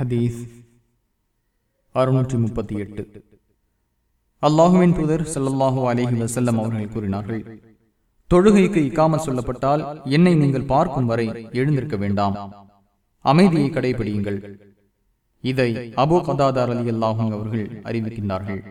ஹதீஸ் அறுநூற்றி முப்பத்தி எட்டு. அல்லாஹுவின் தூதர் சல்லாஹூ அலைஹி வசல்லம் அவர்கள் கூறினார்கள் தொழுகைக்கு இக்காம சொல்லப்பட்டால் என்னை நீங்கள் பார்க்கும் வரை எழுந்திருக்க வேண்டாம். அமைதியை கடைபிடியுங்கள். இதை அபு கதாதார் அலி அல்லாஹும் அவர்கள் அறிவிக்கின்றார்கள்.